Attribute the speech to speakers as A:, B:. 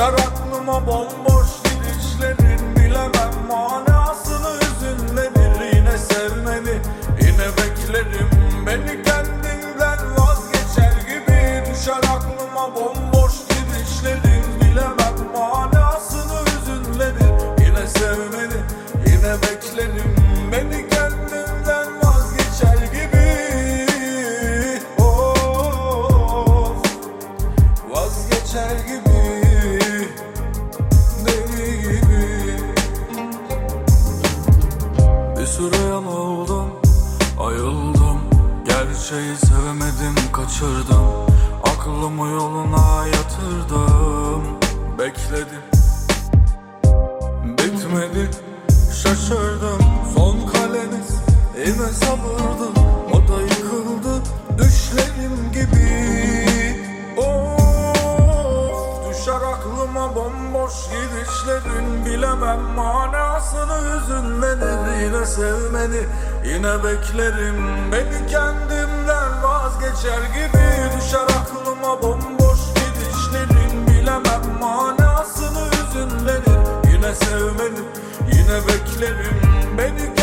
A: Düşer aklıma bomboş gidişlerin bilemem. Süre yanıldım Ayıldım. Gerçeği sevemedim kaçırdım. Aklımı yoluna yatırdım. Bekledim. Bitmedi. Şaşırdım. Son kaleniz Yine sabırdı Düşer aklıma bomboş gidişlerin Bilemem manasını hüzünlenir Yine sevmeni yine beklerim. Beni kendimden vazgeçer gibi Düşer aklıma bomboş gidişlerin Bilemem manasını hüzünlenir Yine sevmeni yine beklerim. Beni